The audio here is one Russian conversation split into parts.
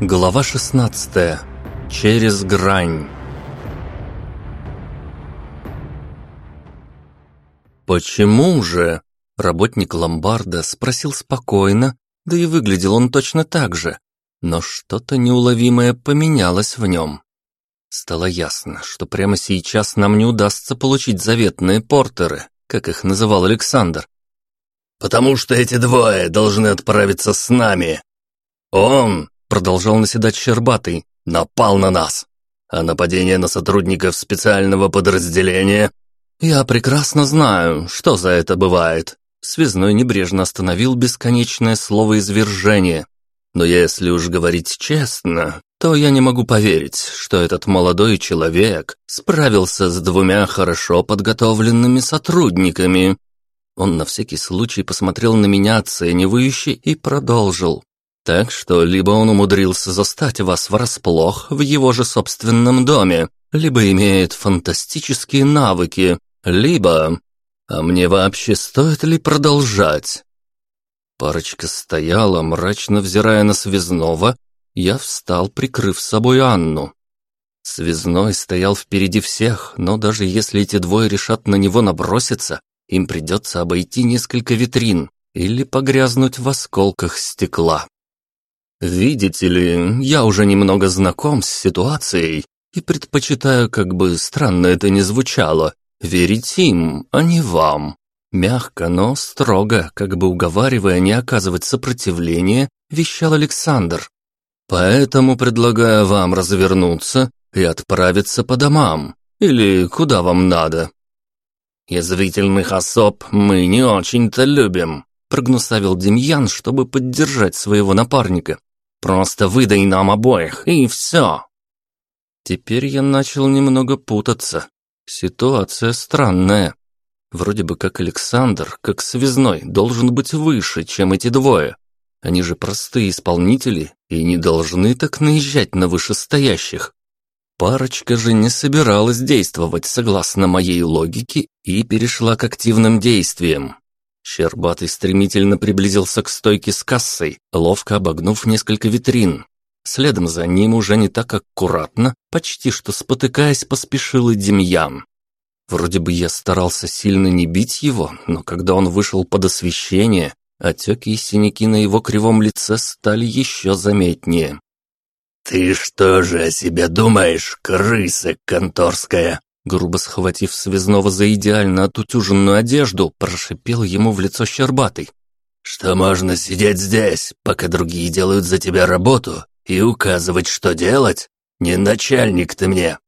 Глава 16. Через грань. «Почему же?» – работник ломбарда спросил спокойно, да и выглядел он точно так же. Но что-то неуловимое поменялось в нем. Стало ясно, что прямо сейчас нам не удастся получить заветные портеры, как их называл Александр. «Потому что эти двое должны отправиться с нами. Он продолжал наседать Щербатый, напал на нас. А нападение на сотрудников специального подразделения... Я прекрасно знаю, что за это бывает. Связной небрежно остановил бесконечное слово извержение. Но если уж говорить честно, то я не могу поверить, что этот молодой человек справился с двумя хорошо подготовленными сотрудниками. Он на всякий случай посмотрел на меня оценивающе и продолжил. Так что либо он умудрился застать вас врасплох в его же собственном доме, либо имеет фантастические навыки, либо... А мне вообще стоит ли продолжать? Парочка стояла, мрачно взирая на Связного, я встал, прикрыв собой Анну. Связной стоял впереди всех, но даже если эти двое решат на него наброситься, им придется обойти несколько витрин или погрязнуть в осколках стекла. Видите ли, я уже немного знаком с ситуацией и предпочитаю, как бы странно это ни звучало, верить им, а не вам. Мягко, но строго, как бы уговаривая не оказывать сопротивления, вещал Александр. Поэтому предлагаю вам развернуться и отправиться по домам, или куда вам надо. Язвительных особ мы не очень-то любим, прогнусавил Демьян, чтобы поддержать своего напарника. Просто выдай нам обоих, и все!» Теперь я начал немного путаться. Ситуация странная. Вроде бы как Александр, как связной, должен быть выше, чем эти двое. Они же простые исполнители и не должны так наезжать на вышестоящих. Парочка же не собиралась действовать согласно моей логике и перешла к активным действиям. Щербатый стремительно приблизился к стойке с кассой, ловко обогнув несколько витрин. Следом за ним уже не так аккуратно, почти что спотыкаясь, поспешил и Демьян. Вроде бы я старался сильно не бить его, но когда он вышел под освещение, отеки и синяки на его кривом лице стали еще заметнее. «Ты что же о себе думаешь, крыса конторская?» Грубо схватив связного за идеально отутюженную одежду, прошипел ему в лицо щербатый. «Что можно сидеть здесь, пока другие делают за тебя работу, и указывать, что делать? Не начальник ты мне!»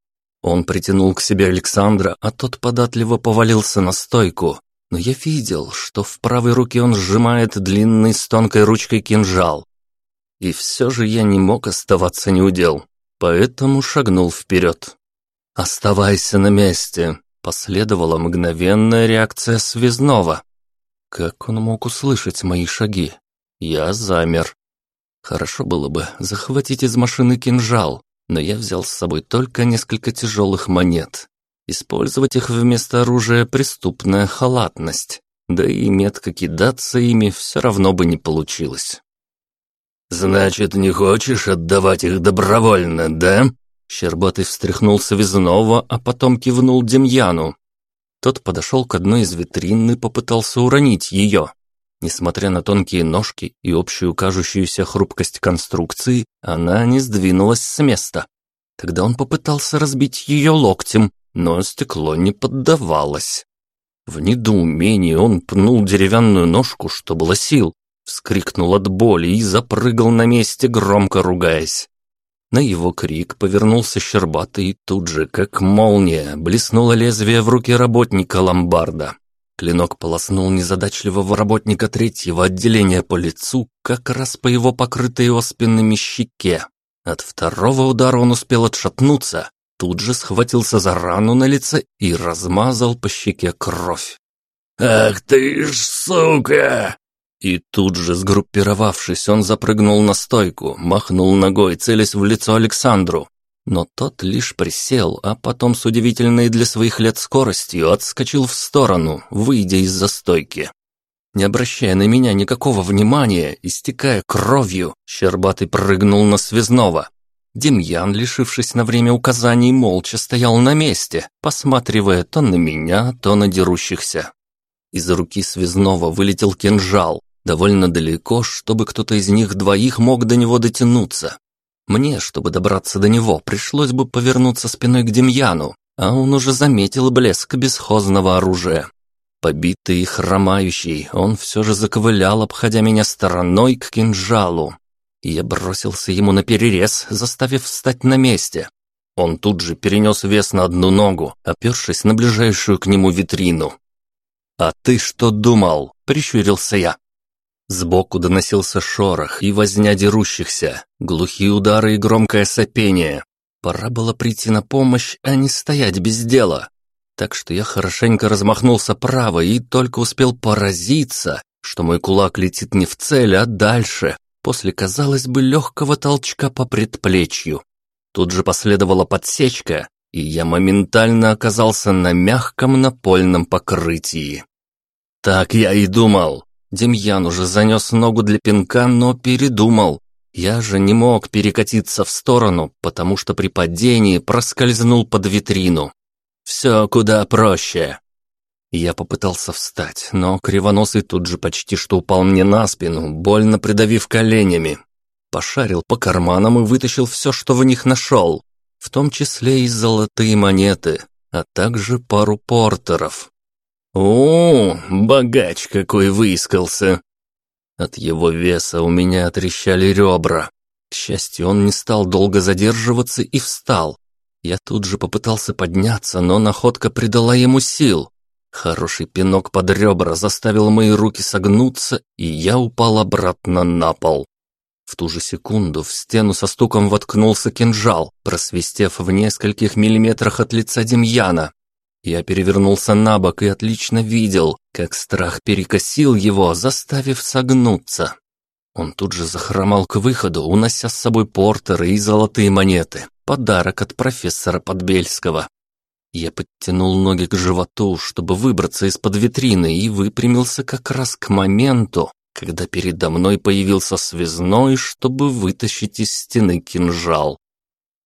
Он притянул к себе Александра, а тот податливо повалился на стойку. Но я видел, что в правой руке он сжимает длинный с тонкой ручкой кинжал. И все же я не мог оставаться неудел, поэтому шагнул вперед. «Оставайся на месте!» Последовала мгновенная реакция связного. Как он мог услышать мои шаги? Я замер. Хорошо было бы захватить из машины кинжал, но я взял с собой только несколько тяжелых монет. Использовать их вместо оружия – преступная халатность. Да и метко кидаться ими все равно бы не получилось. «Значит, не хочешь отдавать их добровольно, да?» Щербатый встряхнул Связного, а потом кивнул Демьяну. Тот подошел к одной из витрин и попытался уронить ее. Несмотря на тонкие ножки и общую кажущуюся хрупкость конструкции, она не сдвинулась с места. Тогда он попытался разбить ее локтем, но стекло не поддавалось. В недоумении он пнул деревянную ножку, что было сил, вскрикнул от боли и запрыгал на месте, громко ругаясь. На его крик повернулся Щербатый и тут же, как молния, блеснуло лезвие в руке работника ломбарда. Клинок полоснул незадачливого работника третьего отделения по лицу, как раз по его покрытой оспинными щеке. От второго удара он успел отшатнуться, тут же схватился за рану на лице и размазал по щеке кровь. «Ах ты ж сука!» И тут же, сгруппировавшись, он запрыгнул на стойку, махнул ногой, целясь в лицо Александру. Но тот лишь присел, а потом с удивительной для своих лет скоростью отскочил в сторону, выйдя из-за стойки. Не обращая на меня никакого внимания, истекая кровью, Щербатый прыгнул на связного. Демьян, лишившись на время указаний, молча стоял на месте, посматривая то на меня, то на дерущихся. Из руки связного вылетел кинжал, довольно далеко, чтобы кто-то из них двоих мог до него дотянуться. Мне, чтобы добраться до него, пришлось бы повернуться спиной к Демьяну, а он уже заметил блеск бесхозного оружия. Побитый и хромающий, он все же заковылял, обходя меня стороной к кинжалу. Я бросился ему на перерез, заставив встать на месте. Он тут же перенес вес на одну ногу, опершись на ближайшую к нему витрину. «А ты что думал?» – прищурился я. Сбоку доносился шорох и возня дерущихся, глухие удары и громкое сопение. Пора было прийти на помощь, а не стоять без дела. Так что я хорошенько размахнулся право и только успел поразиться, что мой кулак летит не в цель, а дальше, после, казалось бы, легкого толчка по предплечью. Тут же последовала подсечка, и я моментально оказался на мягком напольном покрытии. Так я и думал. Демьян уже занес ногу для пинка, но передумал. Я же не мог перекатиться в сторону, потому что при падении проскользнул под витрину. Все куда проще. Я попытался встать, но кривоносый тут же почти что упал мне на спину, больно придавив коленями. Пошарил по карманам и вытащил все, что в них нашел, в том числе и золотые монеты, а также пару портеров. «О, богач какой выискался!» От его веса у меня трещали ребра. К счастью, он не стал долго задерживаться и встал. Я тут же попытался подняться, но находка придала ему сил. Хороший пинок под ребра заставил мои руки согнуться, и я упал обратно на пол. В ту же секунду в стену со стуком воткнулся кинжал, просвистев в нескольких миллиметрах от лица Демьяна. Я перевернулся на бок и отлично видел, как страх перекосил его, заставив согнуться. Он тут же захромал к выходу, унося с собой портеры и золотые монеты. Подарок от профессора Подбельского. Я подтянул ноги к животу, чтобы выбраться из-под витрины, и выпрямился как раз к моменту, когда передо мной появился связной, чтобы вытащить из стены кинжал.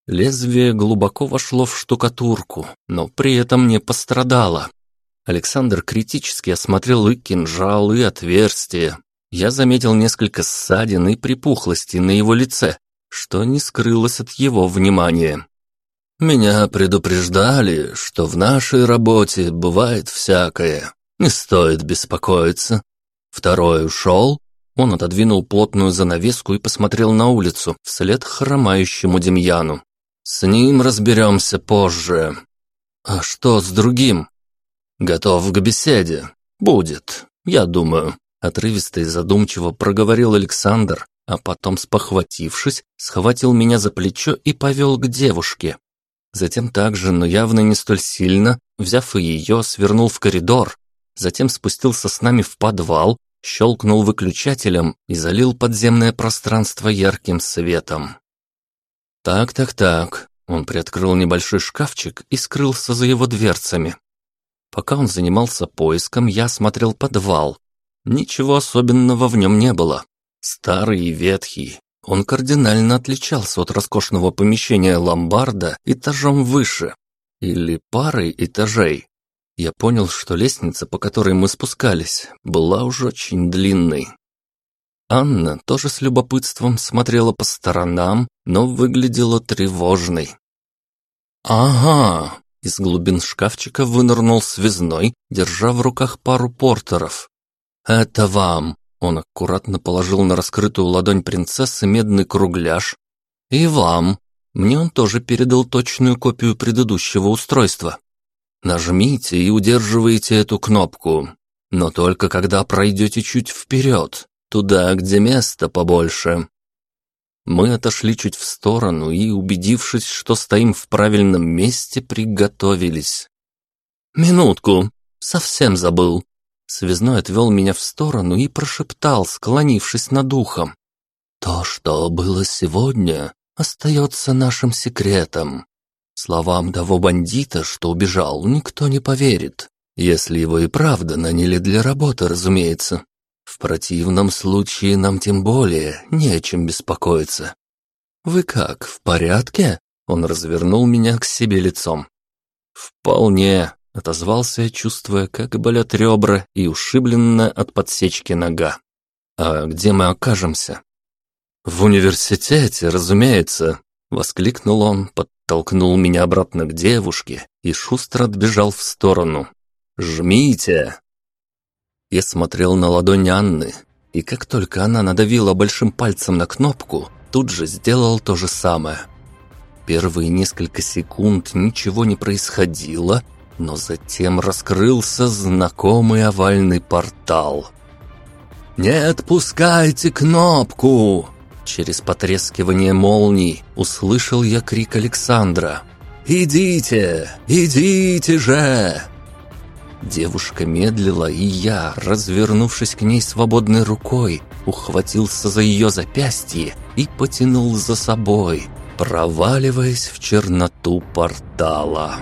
Лезвие глубоко вошло в штукатурку, но при этом не пострадало. Александр критически осмотрел и кинжал, и отверстие. Я заметил несколько ссадин и припухлостей на его лице, что не скрылось от его внимания. «Меня предупреждали, что в нашей работе бывает всякое. Не стоит беспокоиться. Второй ушел?» Он отодвинул плотную занавеску и посмотрел на улицу, вслед хромающему Демьяну. С ним разберемся позже. А что с другим? Готов к беседе. Будет, я думаю. Отрывисто и задумчиво проговорил Александр, а потом, спохватившись, схватил меня за плечо и повел к девушке. Затем также, но явно не столь сильно, взяв ее, свернул в коридор, затем спустился с нами в подвал, щелкнул выключателем и залил подземное пространство ярким светом. Так-так-так. Он приоткрыл небольшой шкафчик и скрылся за его дверцами. Пока он занимался поиском, я смотрел подвал. Ничего особенного в нем не было. Старый и ветхий. Он кардинально отличался от роскошного помещения ломбарда этажом выше. Или парой этажей. Я понял, что лестница, по которой мы спускались, была уже очень длинной. Анна тоже с любопытством смотрела по сторонам, но выглядела тревожной. «Ага!» – из глубин шкафчика вынырнул связной, держа в руках пару портеров. «Это вам!» – он аккуратно положил на раскрытую ладонь принцессы медный кругляш. «И вам!» Мне он тоже передал точную копию предыдущего устройства. Нажмите и удерживайте эту кнопку, но только когда пройдете чуть вперед, туда, где места побольше. Мы отошли чуть в сторону и, убедившись, что стоим в правильном месте, приготовились. «Минутку, совсем забыл». Связной отвел меня в сторону и прошептал, склонившись над ухом. «То, что было сегодня, остается нашим секретом. Словам того бандита, что убежал, никто не поверит, если его и правда наняли для работы, разумеется. В противном случае нам тем более не о чем беспокоиться. Вы как, в порядке? Он развернул меня к себе лицом. Вполне, отозвался чувствуя, как болят ребра и ушибленная от подсечки нога. А где мы окажемся? В университете, разумеется, воскликнул он, подтолкнул меня обратно к девушке и шустро отбежал в сторону. «Жмите!» Я смотрел на ладонь Анны, и как только она надавила большим пальцем на кнопку, тут же сделал то же самое. Первые несколько секунд ничего не происходило, но затем раскрылся знакомый овальный портал. «Не отпускайте кнопку!» Через потрескивание молний услышал я крик Александра. «Идите! Идите же!» Девушка медлила, и я, развернувшись к ней свободной рукой, ухватился за ее запястье и потянул за собой, проваливаясь в черноту портала.